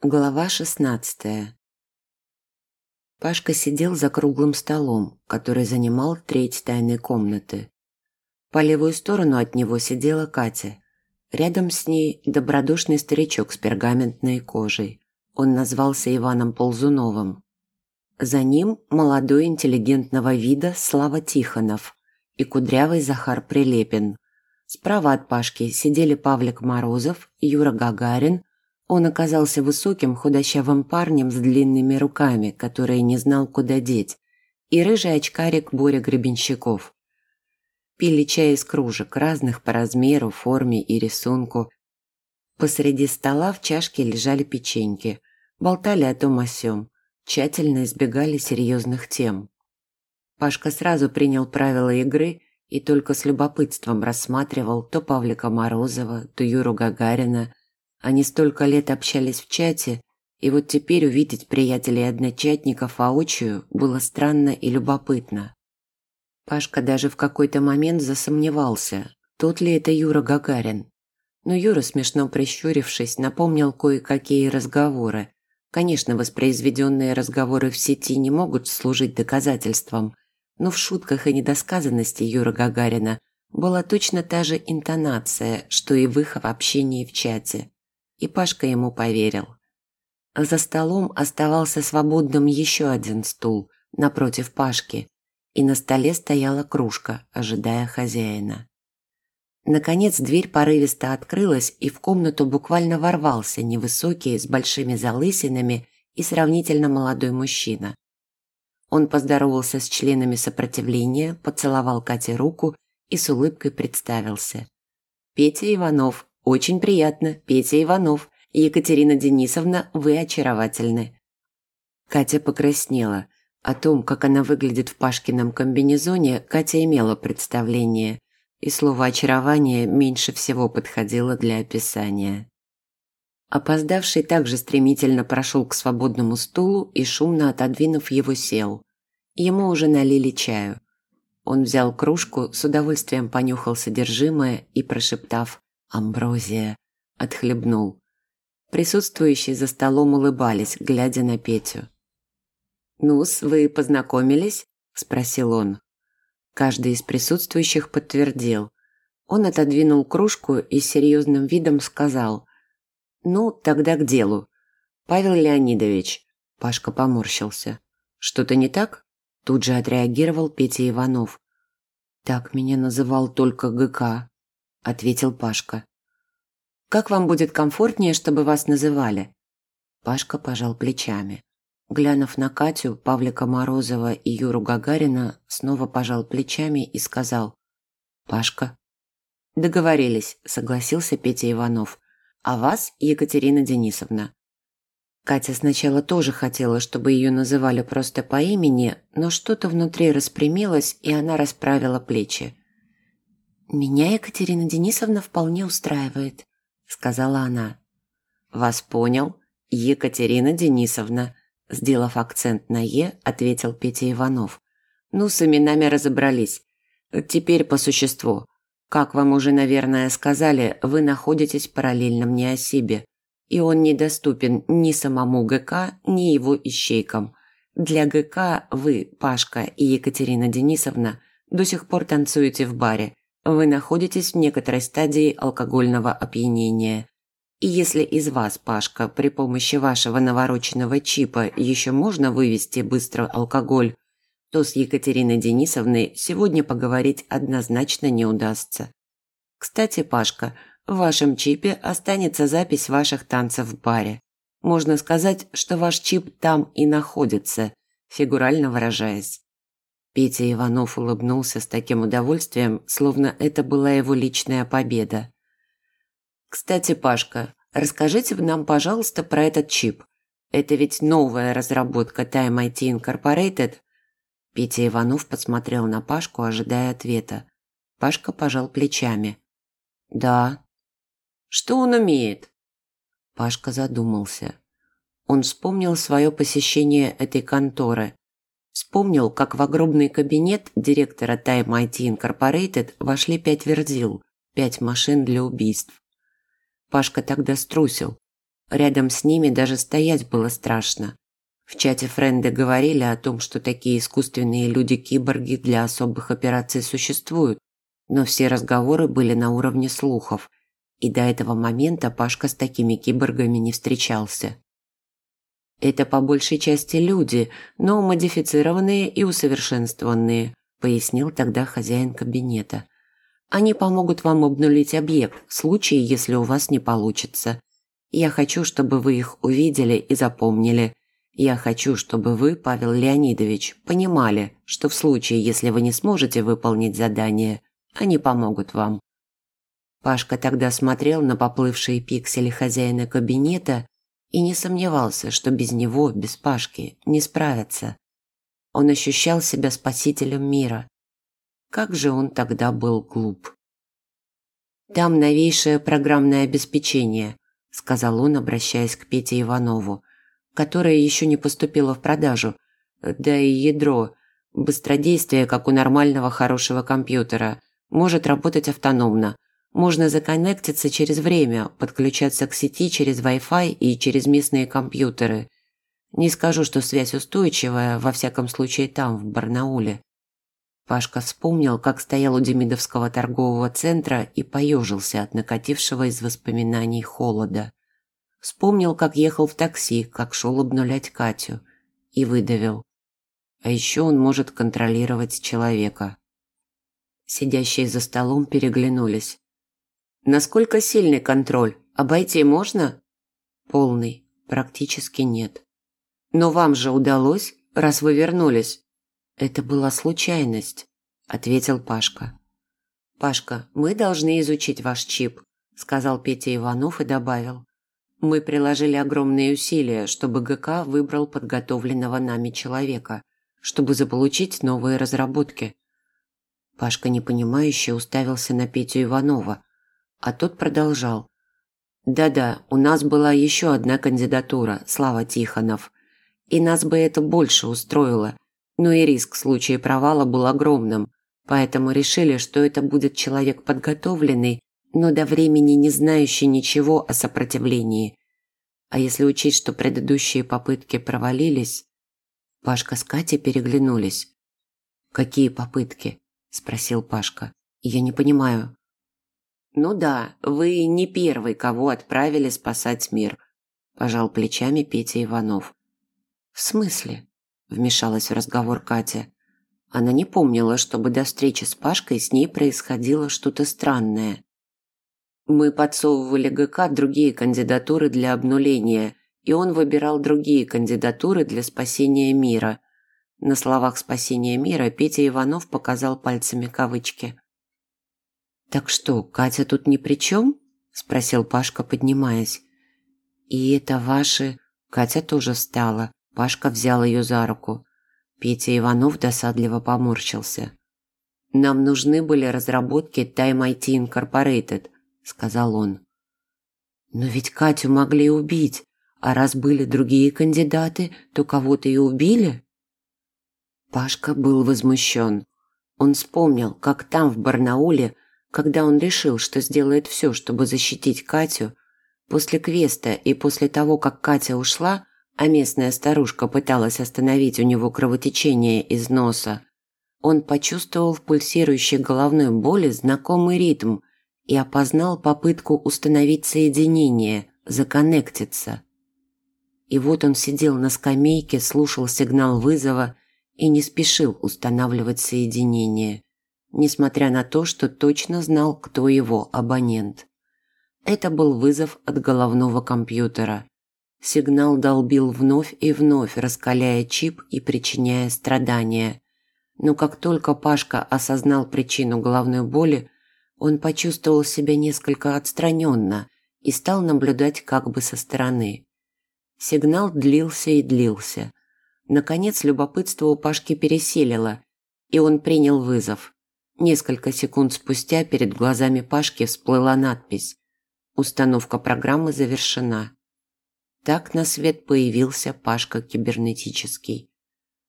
Глава шестнадцатая. Пашка сидел за круглым столом, который занимал треть тайной комнаты. По левую сторону от него сидела Катя. Рядом с ней добродушный старичок с пергаментной кожей. Он назвался Иваном Ползуновым. За ним молодой интеллигентного вида Слава Тихонов и кудрявый Захар Прилепин. Справа от Пашки сидели Павлик Морозов, Юра Гагарин – он оказался высоким худощавым парнем с длинными руками, который не знал, куда деть, и рыжий очкарик Боря Гребенщиков. Пили чай из кружек, разных по размеру, форме и рисунку. Посреди стола в чашке лежали печеньки, болтали о том о сём, тщательно избегали серьезных тем. Пашка сразу принял правила игры и только с любопытством рассматривал то Павлика Морозова, то Юру Гагарина, они столько лет общались в чате, и вот теперь увидеть приятелей-одночатников воочию было странно и любопытно. Пашка даже в какой-то момент засомневался, тот ли это Юра Гагарин. Но Юра, смешно прищурившись, напомнил кое-какие разговоры. Конечно, воспроизведенные разговоры в сети не могут служить доказательством, но в шутках и недосказанности Юра Гагарина была точно та же интонация, что и в их общении в чате и Пашка ему поверил. За столом оставался свободным еще один стул напротив Пашки, и на столе стояла кружка, ожидая хозяина. Наконец дверь порывисто открылась, и в комнату буквально ворвался невысокий, с большими залысинами и сравнительно молодой мужчина. Он поздоровался с членами сопротивления, поцеловал Кате руку и с улыбкой представился. «Петя Иванов, «Очень приятно, Петя Иванов. Екатерина Денисовна, вы очаровательны». Катя покраснела. О том, как она выглядит в Пашкином комбинезоне, Катя имела представление, и слово «очарование» меньше всего подходило для описания. Опоздавший также стремительно прошел к свободному стулу и, шумно отодвинув его, сел. Ему уже налили чаю. Он взял кружку, с удовольствием понюхал содержимое и, прошептав Амброзия отхлебнул. Присутствующие за столом улыбались, глядя на Петю. «Ну-с, вы познакомились?» – спросил он. Каждый из присутствующих подтвердил. Он отодвинул кружку и с серьезным видом сказал. «Ну, тогда к делу. Павел Леонидович». Пашка поморщился. «Что-то не так?» Тут же отреагировал Петя Иванов. «Так меня называл только ГК», – ответил Пашка. «Как вам будет комфортнее, чтобы вас называли?» Пашка пожал плечами. Глянув на Катю, Павлика Морозова и Юру Гагарина, снова пожал плечами и сказал «Пашка». «Договорились», – согласился Петя Иванов. «А вас Екатерина Денисовна». Катя сначала тоже хотела, чтобы ее называли просто по имени, но что-то внутри распрямилось, и она расправила плечи. «Меня Екатерина Денисовна вполне устраивает», – сказала она. «Вас понял, Екатерина Денисовна», – сделав акцент на «е», ответил Петя Иванов. «Ну, с именами разобрались. Теперь по существу. Как вам уже, наверное, сказали, вы находитесь параллельно мне о себе, и он недоступен ни самому ГК, ни его ищейкам. Для ГК вы, Пашка и Екатерина Денисовна, до сих пор танцуете в баре, вы находитесь в некоторой стадии алкогольного опьянения. И если из вас, Пашка, при помощи вашего навороченного чипа еще можно вывести быстро алкоголь, то с Екатериной Денисовной сегодня поговорить однозначно не удастся. Кстати, Пашка, в вашем чипе останется запись ваших танцев в баре. Можно сказать, что ваш чип там и находится, фигурально выражаясь. Петя Иванов улыбнулся с таким удовольствием, словно это была его личная победа. «Кстати, Пашка, расскажите нам, пожалуйста, про этот чип. Это ведь новая разработка Time IT Incorporated?» Петя Иванов посмотрел на Пашку, ожидая ответа. Пашка пожал плечами. «Да». «Что он умеет?» Пашка задумался. Он вспомнил свое посещение этой конторы. Вспомнил, как в огромный кабинет директора Time IT Incorporated вошли пять верзил, пять машин для убийств. Пашка тогда струсил. Рядом с ними даже стоять было страшно. В чате френды говорили о том, что такие искусственные люди-киборги для особых операций существуют, но все разговоры были на уровне слухов, и до этого момента Пашка с такими киборгами не встречался. «Это по большей части люди, но модифицированные и усовершенствованные», пояснил тогда хозяин кабинета. «Они помогут вам обнулить объект в случае, если у вас не получится. Я хочу, чтобы вы их увидели и запомнили. Я хочу, чтобы вы, Павел Леонидович, понимали, что в случае, если вы не сможете выполнить задание, они помогут вам». Пашка тогда смотрел на поплывшие пиксели хозяина кабинета и не сомневался, что без него, без Пашки, не справятся. Он ощущал себя спасителем мира. Как же он тогда был глуп. «Там новейшее программное обеспечение», – сказал он, обращаясь к Пете Иванову, которое еще не поступило в продажу, да и ядро, быстродействие, как у нормального хорошего компьютера, может работать автономно – можно законнектиться через время, подключаться к сети через Wi-Fi и через местные компьютеры. Не скажу, что связь устойчивая, во всяком случае там, в Барнауле. Пашка вспомнил, как стоял у Демидовского торгового центра и поежился от накатившего из воспоминаний холода. Вспомнил, как ехал в такси, как шел обнулять Катю. И выдавил. А еще он может контролировать человека. Сидящие за столом переглянулись. Насколько сильный контроль? Обойти можно? Полный. Практически нет. Но вам же удалось, раз вы вернулись. Это была случайность, ответил Пашка. Пашка, мы должны изучить ваш чип, сказал Петя Иванов и добавил. Мы приложили огромные усилия, чтобы ГК выбрал подготовленного нами человека, чтобы заполучить новые разработки. Пашка непонимающе уставился на Петю Иванова, а тот продолжал. «Да-да, у нас была еще одна кандидатура, Слава Тихонов. И нас бы это больше устроило. Но и риск в случае провала был огромным. Поэтому решили, что это будет человек подготовленный, но до времени не знающий ничего о сопротивлении. А если учесть, что предыдущие попытки провалились...» Пашка с Катей переглянулись. «Какие попытки?» – спросил Пашка. «Я не понимаю». «Ну да, вы не первый, кого отправили спасать мир», – пожал плечами Петя Иванов. «В смысле?» – вмешалась в разговор Катя. Она не помнила, чтобы до встречи с Пашкой с ней происходило что-то странное. «Мы подсовывали ГК другие кандидатуры для обнуления, и он выбирал другие кандидатуры для спасения мира». На словах «спасения мира» Петя Иванов показал пальцами кавычки. «Так что, Катя тут ни при чем?» – спросил Пашка, поднимаясь. «И это ваши...» Катя тоже встала. Пашка взял ее за руку. Петя Иванов досадливо поморщился. «Нам нужны были разработки Time IT Incorporated», – сказал он. «Но ведь Катю могли убить, а раз были другие кандидаты, то кого-то и убили?» Пашка был возмущен. Он вспомнил, как там, в Барнауле, когда он решил, что сделает все, чтобы защитить Катю, после квеста и после того, как Катя ушла, а местная старушка пыталась остановить у него кровотечение из носа, он почувствовал в пульсирующей головной боли знакомый ритм и опознал попытку установить соединение, законнектиться. И вот он сидел на скамейке, слушал сигнал вызова и не спешил устанавливать соединение несмотря на то, что точно знал, кто его абонент. Это был вызов от головного компьютера. Сигнал долбил вновь и вновь, раскаляя чип и причиняя страдания. Но как только Пашка осознал причину головной боли, он почувствовал себя несколько отстраненно и стал наблюдать как бы со стороны. Сигнал длился и длился. Наконец любопытство у Пашки переселило, и он принял вызов. Несколько секунд спустя перед глазами Пашки всплыла надпись «Установка программы завершена». Так на свет появился Пашка кибернетический.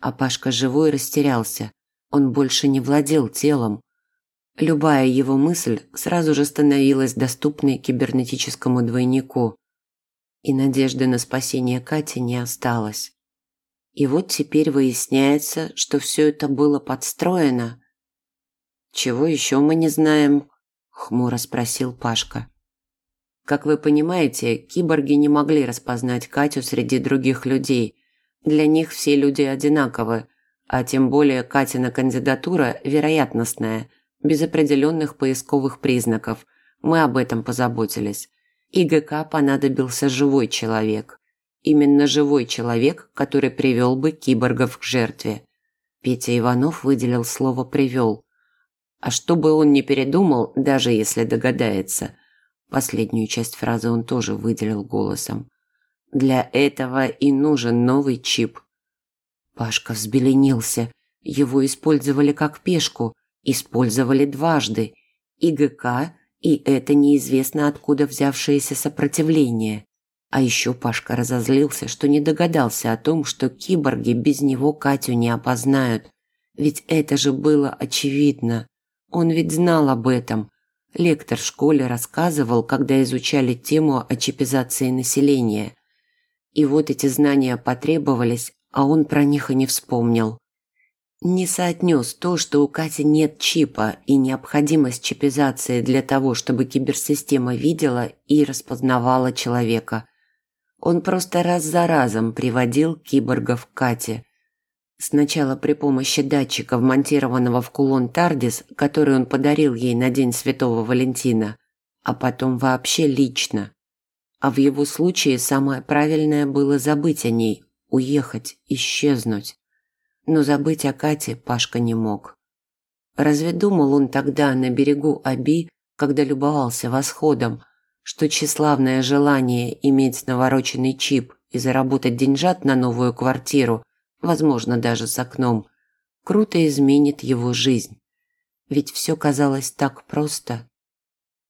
А Пашка живой растерялся. Он больше не владел телом. Любая его мысль сразу же становилась доступной кибернетическому двойнику. и надежды на спасение Кати не осталось. И вот теперь выясняется, что все это было подстроено. «Чего еще мы не знаем?» – хмуро спросил Пашка. Как вы понимаете, киборги не могли распознать Катю среди других людей. Для них все люди одинаковы, а тем более Катина кандидатура вероятностная, без определенных поисковых признаков. Мы об этом позаботились. И ГК понадобился живой человек. Именно живой человек, который привел бы киборгов к жертве. Петя Иванов выделил слово «привел». А чтобы он не передумал, даже если догадается – Последнюю часть фразы он тоже выделил голосом. «Для этого и нужен новый чип». Пашка взбеленился. Его использовали как пешку, использовали дважды. И ГК, и это неизвестно откуда взявшееся сопротивление. А еще Пашка разозлился, что не догадался о том, что киборги без него Катю не опознают. Ведь это же было очевидно. Он ведь знал об этом. Лектор в школе рассказывал, когда изучали тему о чипизации населения. И вот эти знания потребовались, а он про них и не вспомнил. Не соотнес то, что у Кати нет чипа и необходимость чипизации для того, чтобы киберсистема видела и распознавала человека. Он просто раз за разом приводил киборгов к Кате – Сначала при помощи датчика, вмонтированного в кулон Тардис, который он подарил ей на День Святого Валентина, а потом вообще лично. А в его случае самое правильное было забыть о ней, уехать, исчезнуть. Но забыть о Кате Пашка не мог. Разве думал он тогда на берегу Аби, когда любовался восходом, что тщеславное желание иметь навороченный чип и заработать деньжат на новую квартиру – возможно, даже с окном, круто изменит его жизнь. Ведь все казалось так просто.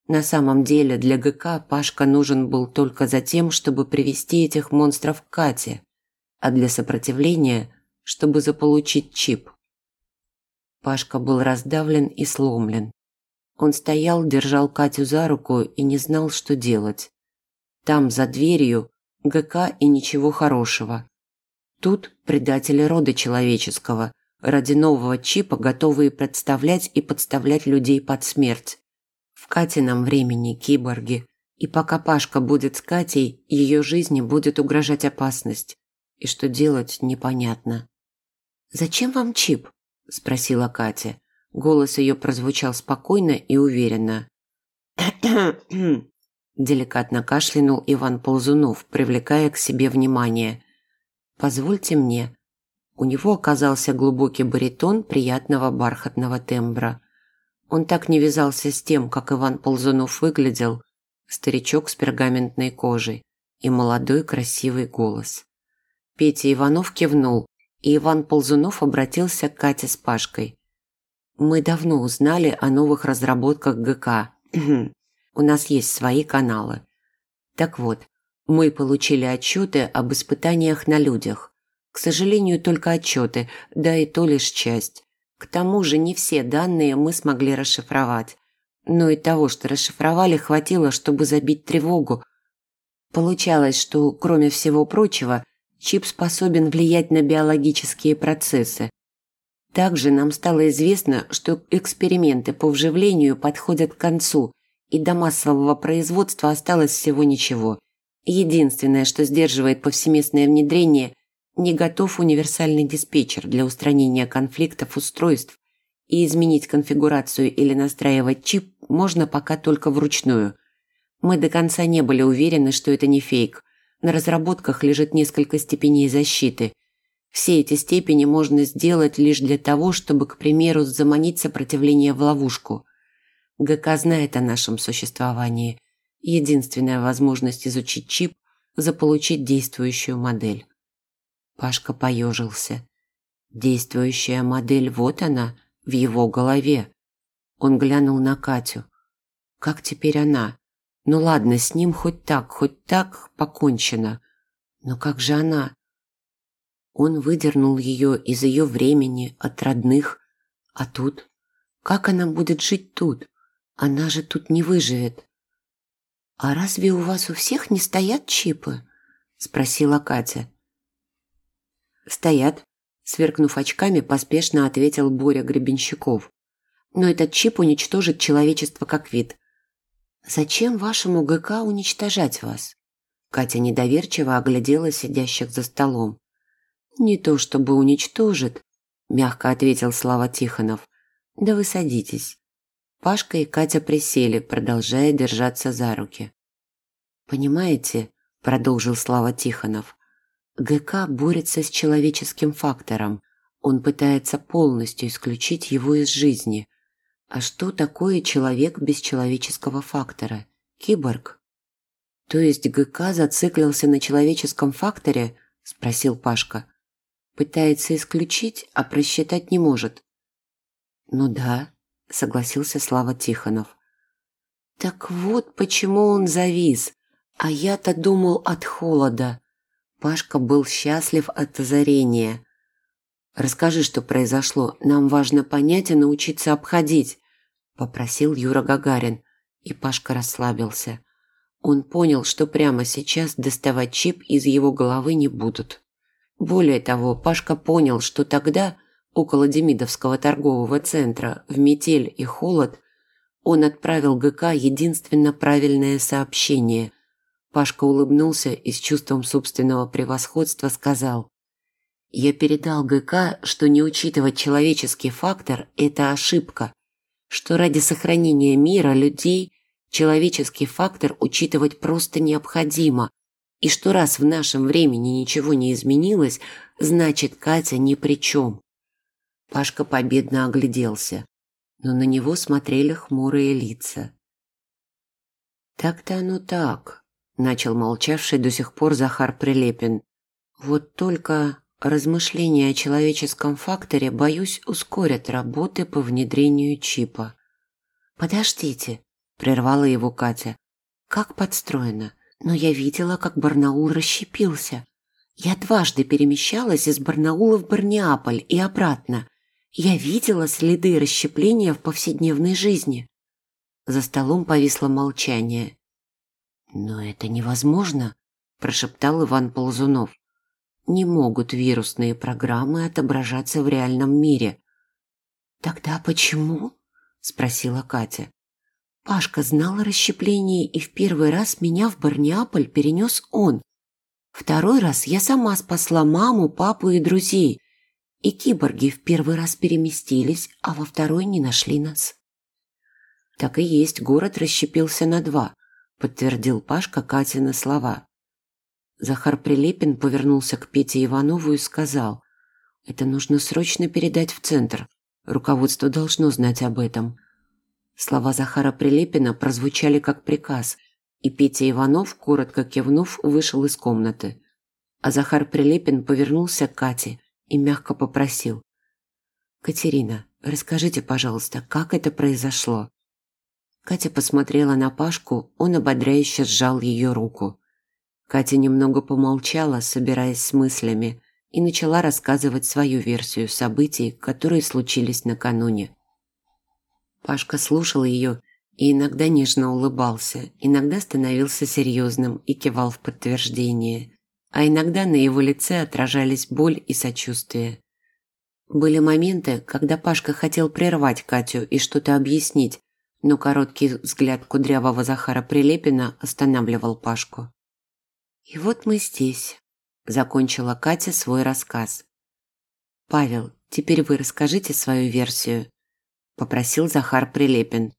На самом деле для ГК Пашка нужен был только за тем, чтобы привести этих монстров к Кате, а для сопротивления, чтобы заполучить чип. Пашка был раздавлен и сломлен. Он стоял, держал Катю за руку и не знал, что делать. Там, за дверью, ГК и ничего хорошего. Тут предатели рода человеческого, ради нового чипа готовые представлять и подставлять людей под смерть. В Катином времени киборги. И пока Пашка будет с Катей, ее жизни будет угрожать опасность. И что делать, непонятно. «Зачем вам чип?» – спросила Катя. Голос ее прозвучал спокойно и уверенно. Деликатно кашлянул Иван Ползунов, привлекая к себе внимание. Позвольте мне». У него оказался глубокий баритон приятного бархатного тембра. Он так не вязался с тем, как Иван Ползунов выглядел, старичок с пергаментной кожей и молодой красивый голос. Петя Иванов кивнул, и Иван Ползунов обратился к Кате с Пашкой. «Мы давно узнали о новых разработках ГК. У нас есть свои каналы. Так вот, мы получили отчеты об испытаниях на людях. К сожалению, только отчеты, да и то лишь часть. К тому же не все данные мы смогли расшифровать. Но и того, что расшифровали, хватило, чтобы забить тревогу. Получалось, что, кроме всего прочего, чип способен влиять на биологические процессы. Также нам стало известно, что эксперименты по вживлению подходят к концу, и до массового производства осталось всего ничего. Единственное, что сдерживает повсеместное внедрение, не готов универсальный диспетчер для устранения конфликтов устройств, и изменить конфигурацию или настраивать чип можно пока только вручную. Мы до конца не были уверены, что это не фейк. На разработках лежит несколько степеней защиты. Все эти степени можно сделать лишь для того, чтобы, к примеру, заманить сопротивление в ловушку. ГК знает о нашем существовании – единственная возможность изучить чип – заполучить действующую модель. Пашка поежился. Действующая модель, вот она, в его голове. Он глянул на Катю. Как теперь она? Ну ладно, с ним хоть так, хоть так покончено. Но как же она? Он выдернул ее из ее времени, от родных. А тут? Как она будет жить тут? Она же тут не выживет. «А разве у вас у всех не стоят чипы?» – спросила Катя. «Стоят», – сверкнув очками, поспешно ответил Боря Гребенщиков. «Но этот чип уничтожит человечество как вид». «Зачем вашему ГК уничтожать вас?» Катя недоверчиво оглядела сидящих за столом. «Не то чтобы уничтожит», – мягко ответил Слава Тихонов. «Да вы садитесь». Пашка и Катя присели, продолжая держаться за руки. «Понимаете», – продолжил Слава Тихонов, – «ГК борется с человеческим фактором. Он пытается полностью исключить его из жизни. А что такое человек без человеческого фактора? Киборг?» «То есть ГК зациклился на человеческом факторе?» – спросил Пашка. «Пытается исключить, а просчитать не может». «Ну да», – согласился Слава Тихонов. «Так вот почему он завис, а я-то думал от холода». Пашка был счастлив от озарения. «Расскажи, что произошло. Нам важно понять и научиться обходить», – попросил Юра Гагарин, и Пашка расслабился. Он понял, что прямо сейчас доставать чип из его головы не будут. Более того, Пашка понял, что тогда, около Демидовского торгового центра, в метель и холод, он отправил ГК единственно правильное сообщение. Пашка улыбнулся и с чувством собственного превосходства сказал «Я передал ГК, что не учитывать человеческий фактор – это ошибка, что ради сохранения мира, людей – человеческий фактор учитывать просто необходимо, и что раз в нашем времени ничего не изменилось, значит Катя ни при чем. Пашка победно огляделся, но на него смотрели хмурые лица. «Так-то оно так», – начал молчавший до сих пор Захар Прилепин. «Вот только размышления о человеческом факторе, боюсь, ускорят работы по внедрению чипа». «Подождите», Прервала его Катя. Как подстроено. Но я видела, как Барнаул расщепился. Я дважды перемещалась из Барнаула в Барнеаполь и обратно. Я видела следы расщепления в повседневной жизни. За столом повисло молчание. «Но это невозможно», – прошептал Иван Ползунов. «Не могут вирусные программы отображаться в реальном мире». «Тогда почему?» – спросила Катя. Пашка знал о расщеплении, и в первый раз меня в Барнеаполь перенес он. Второй раз я сама спасла маму, папу и друзей. И киборги в первый раз переместились, а во второй не нашли нас. Так и есть, город расщепился на два, подтвердил Пашка Катина слова. Захар Прилепин повернулся к Пете Иванову и сказал, «Это нужно срочно передать в центр. Руководство должно знать об этом. Слова Захара Прилепина прозвучали как приказ, и Петя Иванов, коротко кивнув, вышел из комнаты. А Захар Прилепин повернулся к Кате и мягко попросил. «Катерина, расскажите, пожалуйста, как это произошло?» Катя посмотрела на Пашку, он ободряюще сжал ее руку. Катя немного помолчала, собираясь с мыслями, и начала рассказывать свою версию событий, которые случились накануне. Пашка слушал ее и иногда нежно улыбался, иногда становился серьезным и кивал в подтверждение, а иногда на его лице отражались боль и сочувствие. Были моменты, когда Пашка хотел прервать Катю и что-то объяснить, но короткий взгляд кудрявого Захара Прилепина останавливал Пашку. «И вот мы здесь», – закончила Катя свой рассказ. «Павел, теперь вы расскажите свою версию», – попросил Захар Прилепин.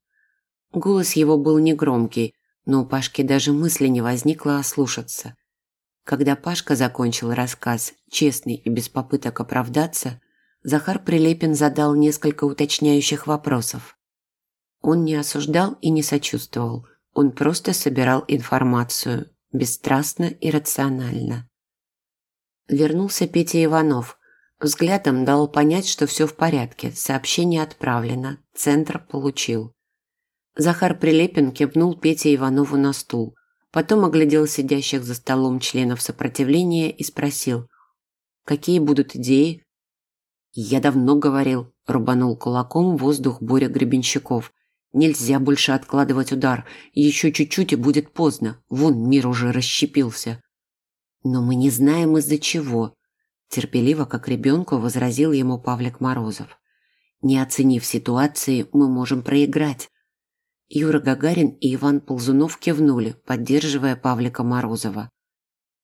Голос его был негромкий, но у Пашки даже мысли не возникло ослушаться. Когда Пашка закончил рассказ, честный и без попыток оправдаться, Захар Прилепин задал несколько уточняющих вопросов. Он не осуждал и не сочувствовал, он просто собирал информацию, бесстрастно и рационально. Вернулся Петя Иванов – Взглядом дал понять, что все в порядке, сообщение отправлено, центр получил. Захар Прилепин кивнул Пете Иванову на стул, потом оглядел сидящих за столом членов сопротивления и спросил, «Какие будут идеи?» «Я давно говорил», – рубанул кулаком воздух Боря Гребенщиков. Нельзя больше откладывать удар. Еще чуть-чуть и будет поздно. Вон мир уже расщепился. Но мы не знаем из-за чего. Терпеливо, как ребенку, возразил ему Павлик Морозов. Не оценив ситуации, мы можем проиграть. Юра Гагарин и Иван Ползунов кивнули, поддерживая Павлика Морозова.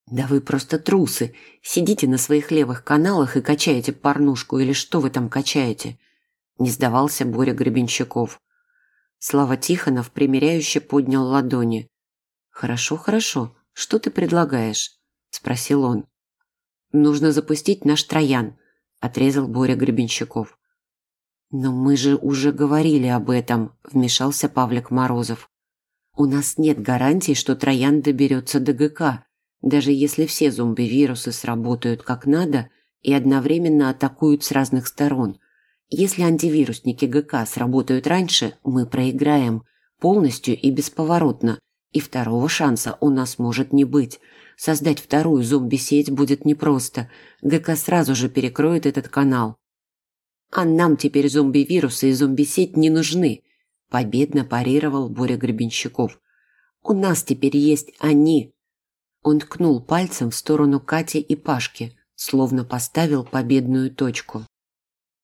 «Да вы просто трусы. Сидите на своих левых каналах и качаете порнушку, или что вы там качаете?» Не сдавался Боря Гребенщиков. Слава Тихонов примиряюще поднял ладони. «Хорошо, хорошо. Что ты предлагаешь?» – спросил он. «Нужно запустить наш троян», – отрезал Боря Гребенщиков. «Но мы же уже говорили об этом», – вмешался Павлик Морозов. «У нас нет гарантий, что троян доберется до ГК, даже если все зомби-вирусы сработают как надо и одновременно атакуют с разных сторон. Если антивирусники ГК сработают раньше, мы проиграем полностью и бесповоротно, и второго шанса у нас может не быть. Создать вторую зомби-сеть будет непросто. ГК сразу же перекроет этот канал. А нам теперь зомби-вирусы и зомби-сеть не нужны, победно парировал Боря Гребенщиков. У нас теперь есть они, он ткнул пальцем в сторону Кати и Пашки, словно поставил победную точку.